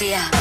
Andalucía.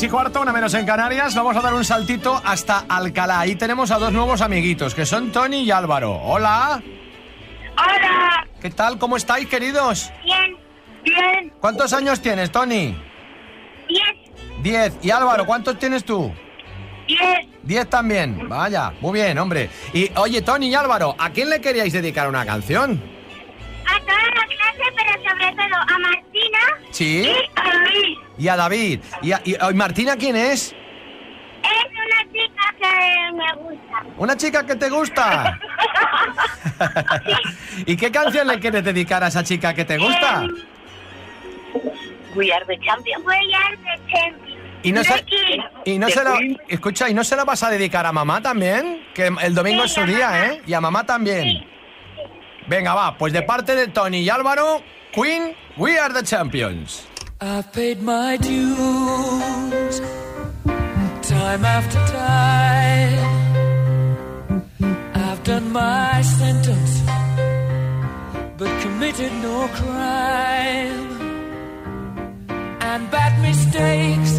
6 cuarto, una menos en Canarias. Vamos a dar un saltito hasta Alcalá. Ahí tenemos a dos nuevos amiguitos, que son Tony y Álvaro. Hola. Hola. ¿Qué tal? ¿Cómo estáis, queridos? Bien, bien. ¿Cuántos años tienes, Tony? Diez. Diez. ¿Y Álvaro, cuántos tienes tú? Diez. Diez también. Vaya, muy bien, hombre. Y oye, Tony y Álvaro, ¿a quién le queríais dedicar una canción? A toda la clase, pero sobre todo a Martina Sí. y a Luis. Y a David. ¿Y, a- y- Martina quién es? Es una chica que me gusta. ¿Una chica que te gusta? ¿Y qué canción le quieres dedicar a esa chica que te gusta? We are the champions. We are the champions. Y no se, y no la, escucha, ¿y no se la vas a dedicar a mamá también? Que el domingo Sí, es su día, mamá. ¿eh? Y a mamá también. Venga, va, pues de parte de Tony y Álvaro, Queen, We Are the Champions. I've paid my dues time after time. I've done my sentence, but committed no crime. And bad mistakes,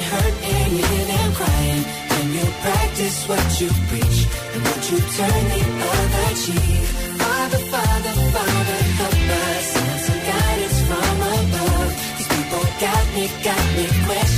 hurt, and you hear them crying. When you practice what you preach, and what you turn the other cheek. Father, Father, Father, help us. Send some guidance from above. These people got me, got me questioning.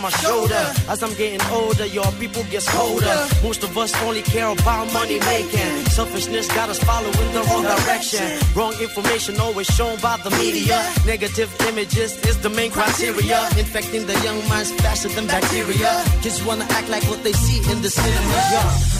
My shoulder. As I'm getting older, your people get colder. Most of us only care about money making. Selfishness got us following the wrong direction. Wrong information always shown by the media. Negative images is the main criteria. Infecting the young minds faster than bacteria. Kids wanna act like what they see in the cinema. Yeah.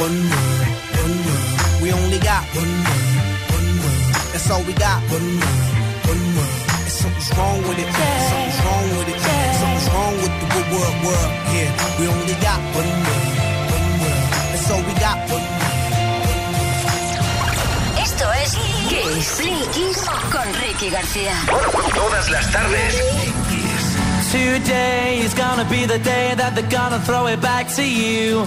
One word, one word. We only got one word, one word. That's all we got. One word, one word. And something's wrong with it. Something's wrong with it. Something's wrong with the good word, word. Yeah, we only got one word, one word. That's all we got. One word. Esto es Kiss con Ricky García. Todas las tardes. Today is gonna be the day that they're gonna throw it back to you.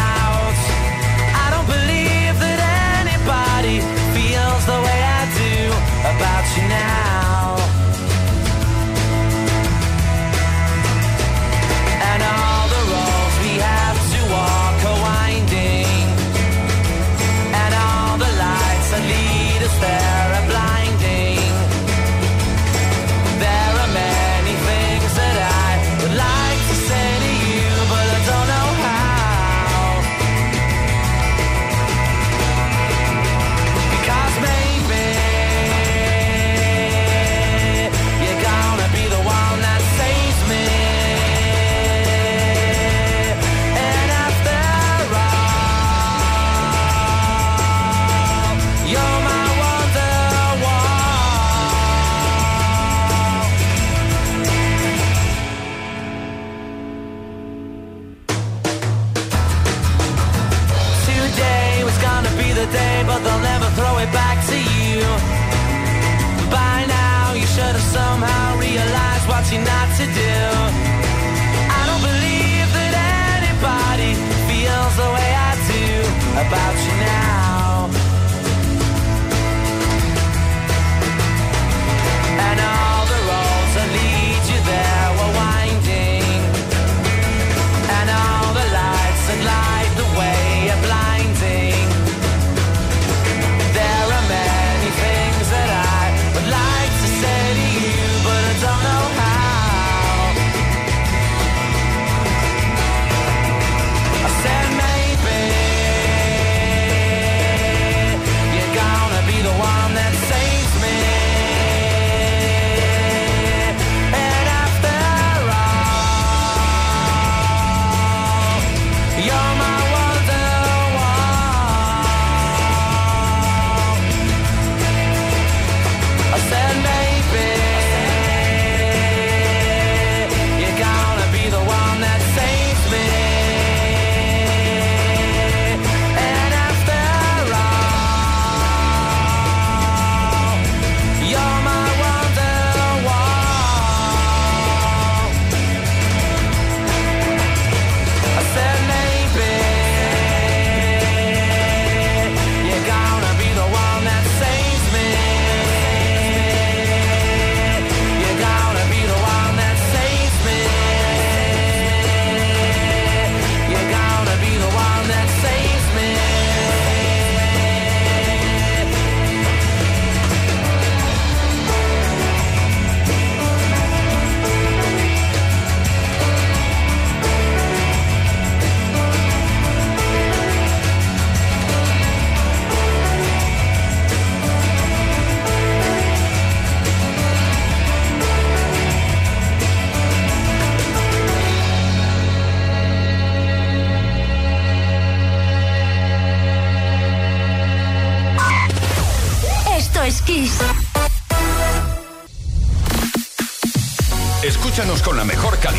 About you now.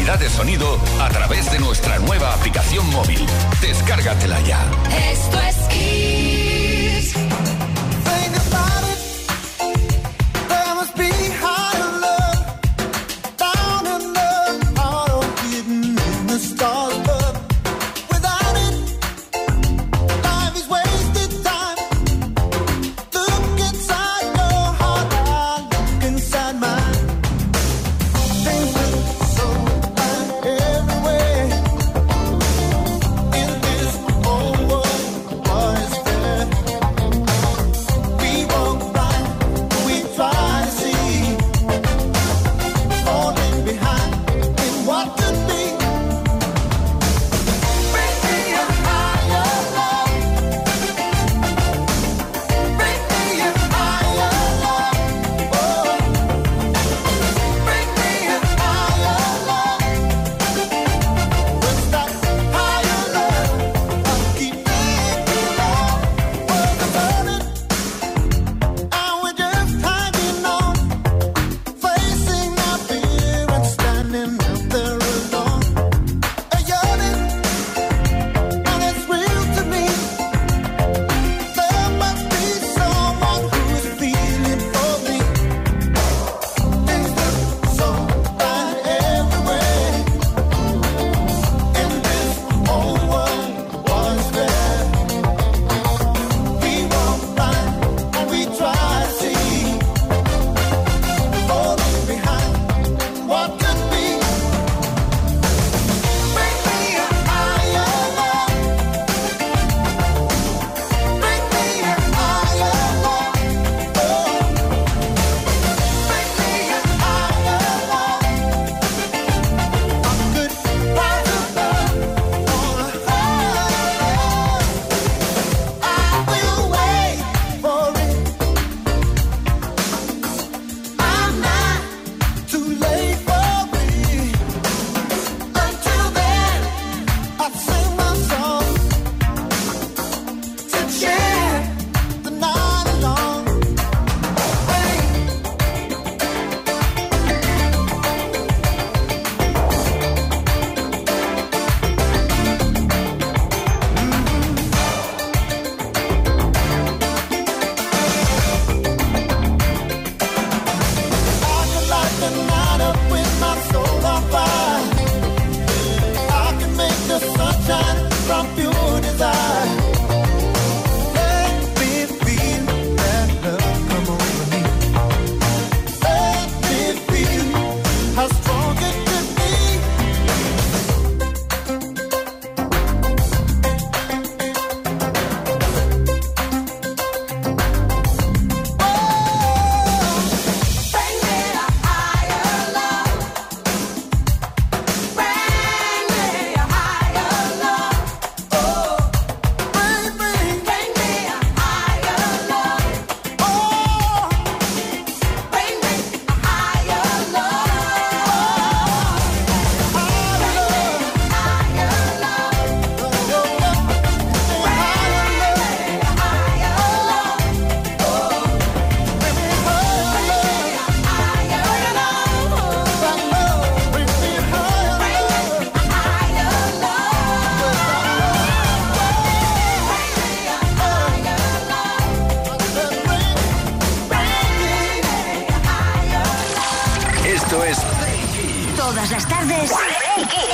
de sonido a través de nuestra nueva aplicación móvil. Descárgatela ya.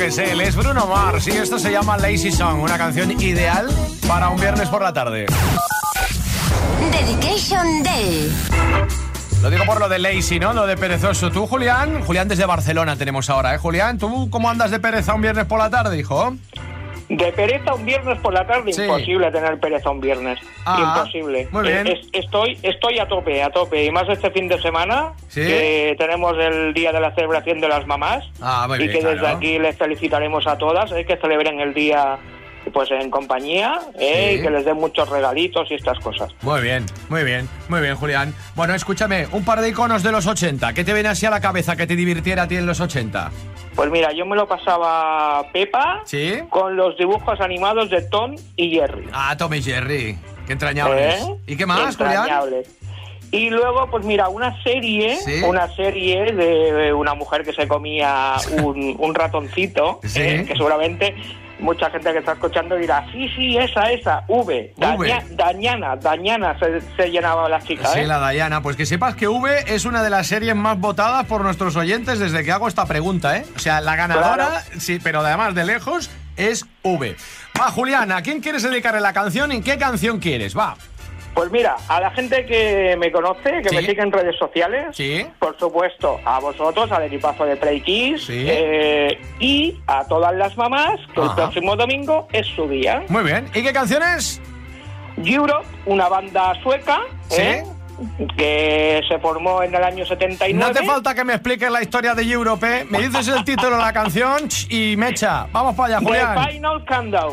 Que sé, él es Bruno Mars y esto se llama Lazy Song, una canción ideal para un viernes por la tarde. Dedication Day. Lo digo por lo de lazy, ¿no? Lo de perezoso. Tú, Julián, Julián desde Barcelona tenemos ahora, ¿eh? Julián, ¿tú cómo andas de pereza un viernes por la tarde, hijo? De pereza un viernes por la tarde, Sí. imposible tener pereza un viernes. Ah, imposible. muy bien. Es- estoy, estoy a tope, a tope. Y más este fin de semana, Sí. que tenemos el día de la celebración de las mamás. Ah, muy y bien, que desde claro. aquí les felicitaremos a todas, eh, que celebren el día pues en compañía eh, Sí. y que les den muchos regalitos y estas cosas. Muy bien, muy bien, muy bien, Julián. Bueno, escúchame, un par de iconos de los 80. ¿Qué te viene así a la cabeza que te divirtiera a ti en los 80? Pues mira, yo me lo pasaba Pepa ¿Sí? con los dibujos animados de Tom y Jerry. Ah, Tom y Jerry. Qué entrañables. ¿Eh? ¿Y qué más, Julián? Entrañables. Y luego, pues mira, una serie, Sí. una serie de una mujer que se comía un, un ratoncito, Sí. eh, que seguramente mucha gente que está escuchando dirá, sí, sí, esa, esa, V, Daña- Dañana, Dañana se, se llenaba la chica, Sí, ¿eh? la Dayana. Pues que sepas que V es una de las series más votadas por nuestros oyentes desde que hago esta pregunta, ¿eh? O sea, la ganadora, Claro. sí, pero además de lejos, es V. Va, Julián, ¿a quién quieres dedicarle la canción? ¿En qué canción quieres? Va. Pues mira, a la gente que me conoce, que Sí. me sigue en redes sociales, Sí. por supuesto, a vosotros, al equipazo de Play Kids, Sí. eh, y a todas las mamás, que el próximo domingo es su día. Muy bien. ¿Y qué canciones? Europe, una banda sueca, Sí. ¿eh? que se formó en el año 79. No hace falta que me expliques la historia de Europe. ¿eh? Me dices el título de la canción y mecha. Vamos para allá, The Julián. Final Countdown.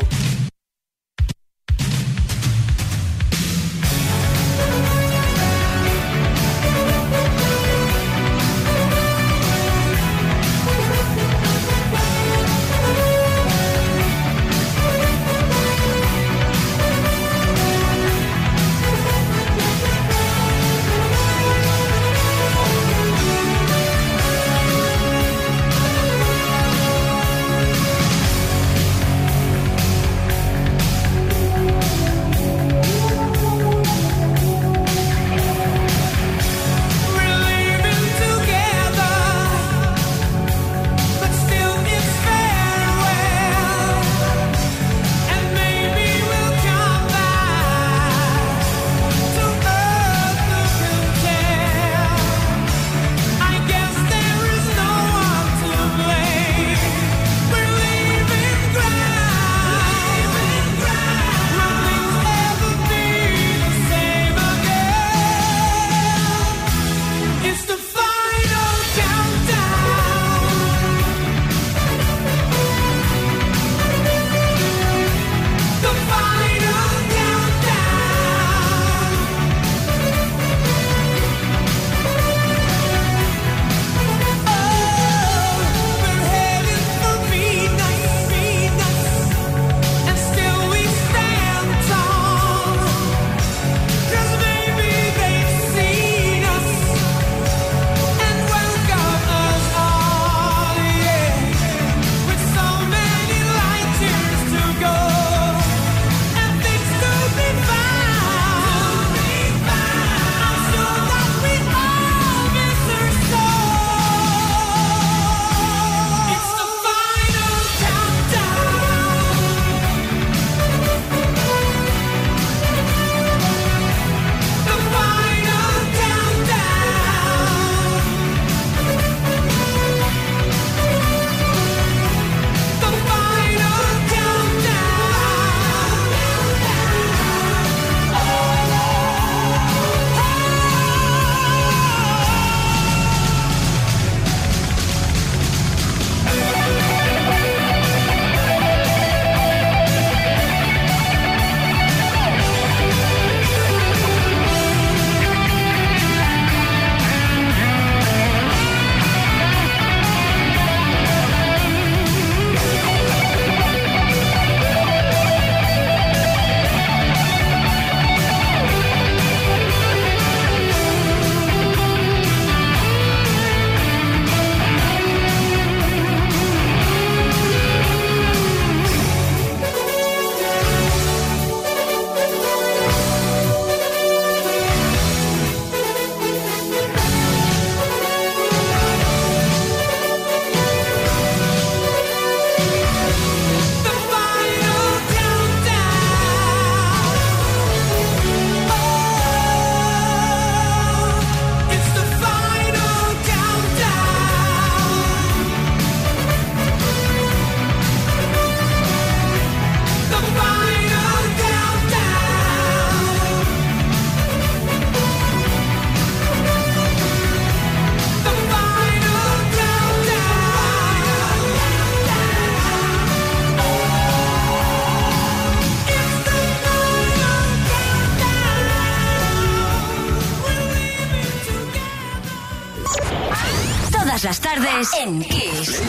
en Kiss.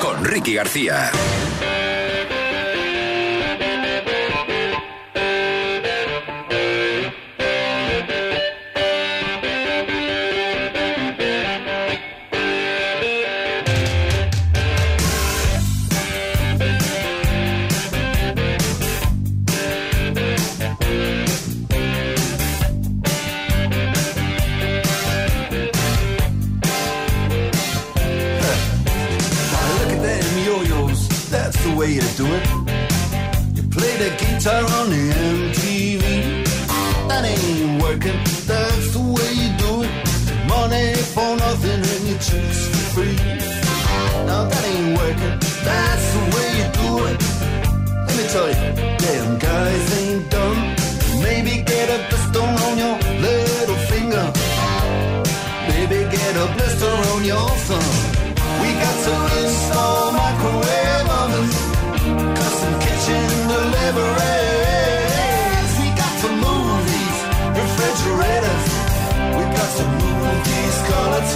Con Ricky García. To move these color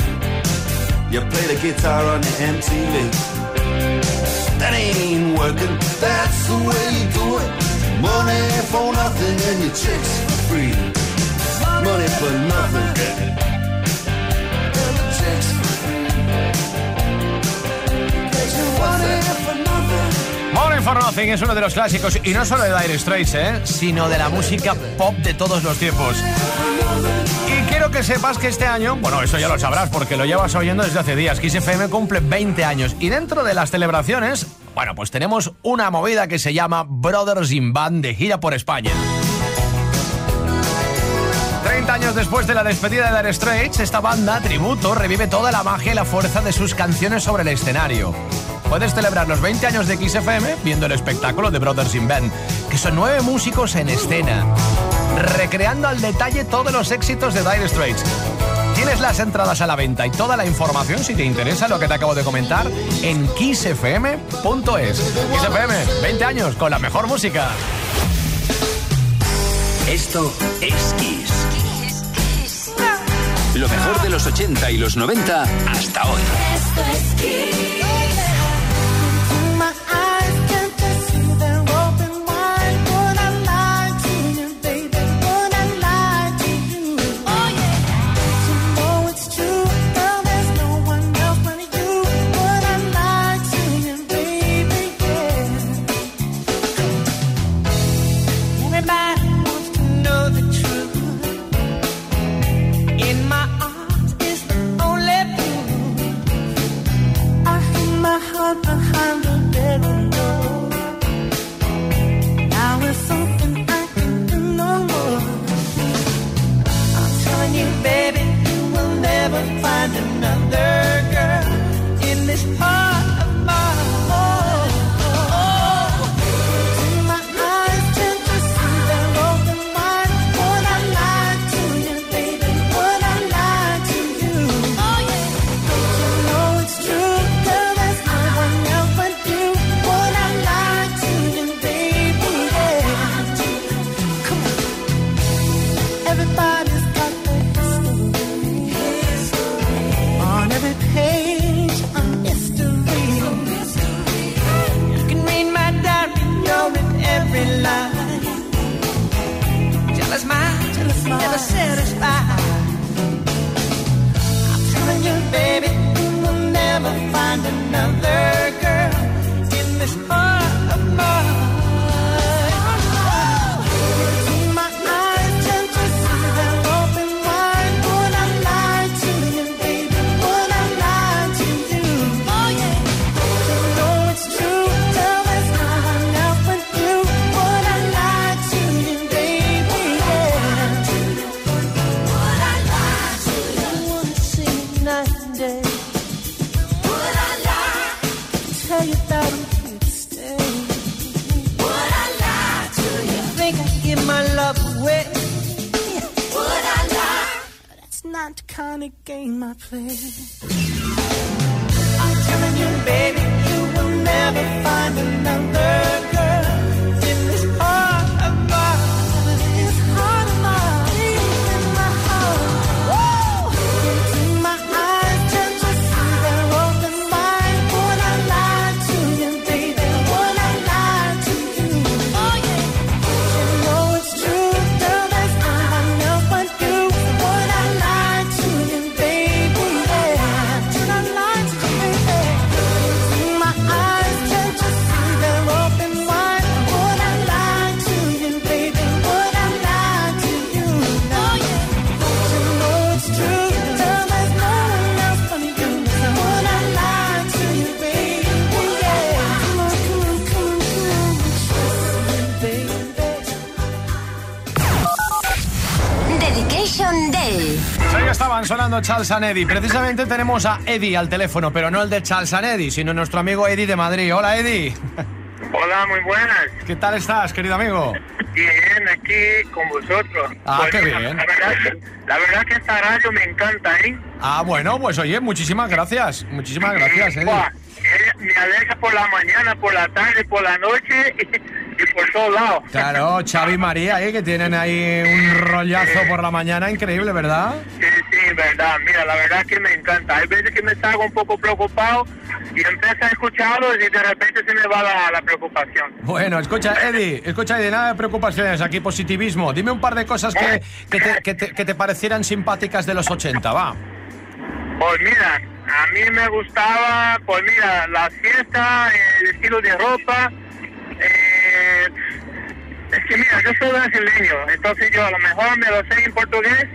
You play the guitar on the MTV. That ain't working. That's the way you do it. Money for nothing and your chicks for free. Money for nothing. Your money for nothing. For Nothing es uno de los clásicos, y no solo de Dire Straits, ¿eh? sino de la música pop de todos los tiempos. Quiero que sepas que este año, bueno, eso ya lo sabrás porque lo llevas oyendo desde hace días, Kiss FM cumple 20 años. Y dentro de las celebraciones, bueno, pues tenemos una movida que se llama Brothers in Band de gira por España. 30 años después de la despedida de Dire Straits, esta banda, tributo, revive toda la magia y la fuerza de sus canciones sobre el escenario. Puedes celebrar los 20 años de XFM viendo el espectáculo de Brothers in Band, que son nueve músicos en escena, recreando al detalle todos los éxitos de Dire Straits. Tienes las entradas a la venta y toda la información, si te interesa lo que te acabo de comentar, en kissfm.es. XFM, 20 años con la mejor música. Esto es Kiss. Lo mejor de los 80 y los 90 hasta hoy. Esto es Kiss. The game I play. Sonando Charles and Eddie. Precisamente tenemos a Eddie al teléfono, pero no el de Charles and Eddie, sino nuestro amigo Eddie de Madrid. Hola, Eddie. Hola, muy buenas. ¿Qué tal estás, querido amigo? Bien, aquí con vosotros. Ah, qué mira, bien. La verdad, la verdad que esta radio me encanta, ¿eh? Ah, bueno, pues oye, muchísimas gracias. Muchísimas gracias, Eddie. Buah, eh, me alegra por la mañana, por la tarde, por la noche y, por todos lados. Claro, Xavi y María, ¿eh? que tienen ahí un rollazo por la mañana increíble, ¿verdad? Sí, sí, verdad. Mira, la verdad que me encanta. Hay veces que me salgo un poco preocupado y empiezo a escucharlos y de repente se me va la, la preocupación. Bueno, escucha, Eddie, escucha, Eddie, nada de preocupaciones, aquí positivismo. Dime un par de cosas que, que, te, que te- que te parecieran simpáticas de los 80, va. Pues mira, a mí me gustaba, pues mira, la fiesta, el estilo de ropa. eh, es que mira, yo soy brasileño, entonces yo a lo mejor me lo sé en portugués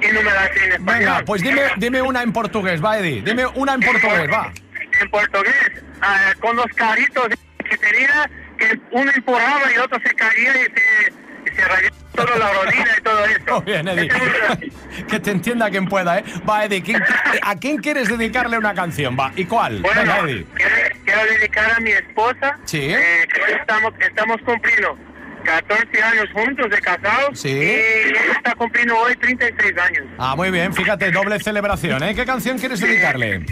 y no me la sé en español. Venga, pues dime, dime una en portugués, va, Eddie. Dime una en portugués, va. En portugués, ah, con los caritos que tenía, que uno empurraba y el otro se caía y se, se la rodilla y todo eso. Muy bien, Eddie. Que te entienda quien pueda, ¿eh? Va, Eddie, ¿quién- ¿a quién quieres dedicarle una canción? Va, ¿y cuál? Bueno, Venga, Eddie. quiero, quiero dedicar a mi esposa. Sí. eh, que hoy estamos, estamos cumpliendo 14 años juntos de casados. Sí. Y ella está cumpliendo hoy 36 años. Ah, muy bien, fíjate, doble celebración, ¿eh? ¿Qué canción quieres dedicarle?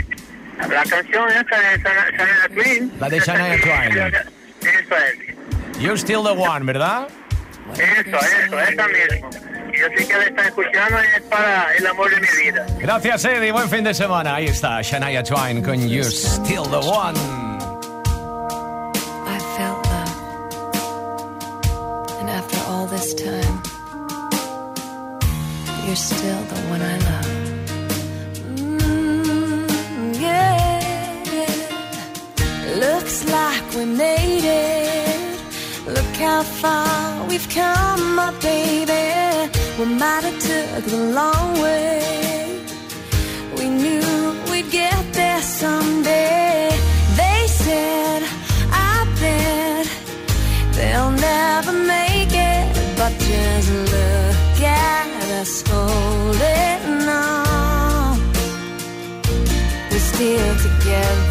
La canción esta de Shania Twain. La de Shania Twain. Eso es. You're still the one, ¿verdad? Eso, eso, esa mismo. Yo sé que la está escuchando y es para el amor de mi vida. Gracias, Eddie. Buen fin de semana. Ahí está, Shania Twain con You're Still the One. I felt love. And after all this time, you're still the one I love. How far we've come, my baby. We might have took the long way. We knew we'd get there someday. They said, I bet they'll never make it. But just look at us holding on. We're still together,